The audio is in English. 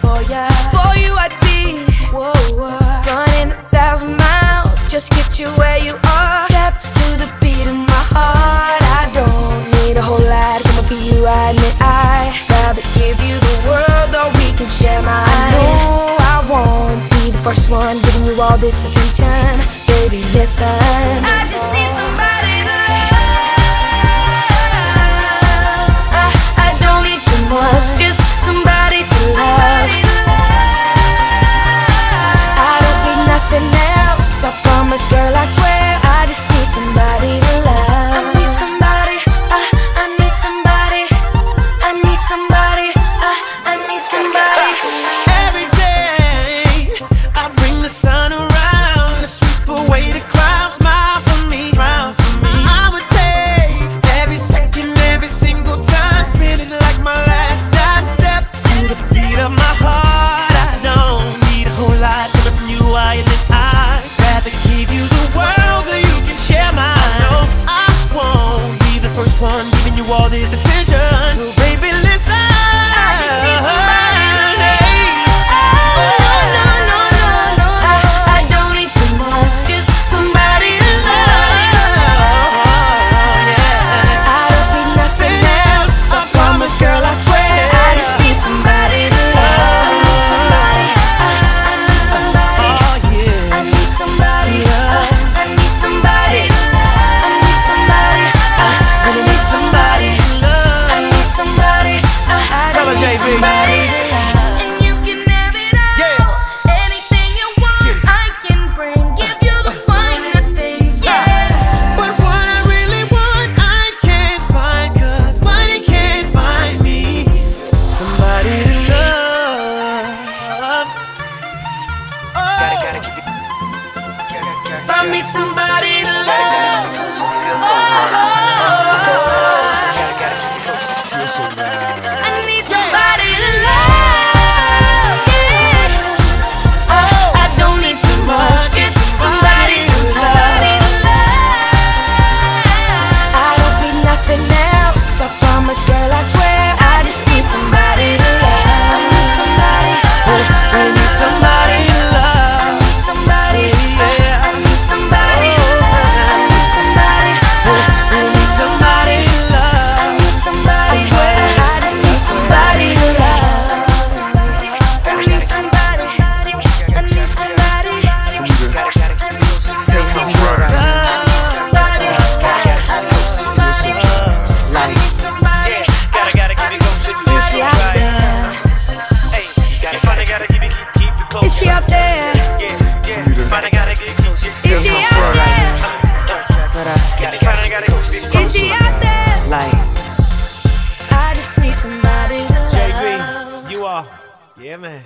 for ya. For you, I'd be whoa, whoa. running a thousand miles just get you where you are. Step to the beat of my heart. I don't need a whole lot to come up for you. I admit I'd rather give you the world, or we can share mine. I know I won't be the first one giving you all this attention, baby. Listen. I giving you all this attention. So baby, out there. Yeah, yeah. Gotta get close, she out there. But I, gotta go, she out there. Like, I just need somebody to love. JB, you are. Yeah, man.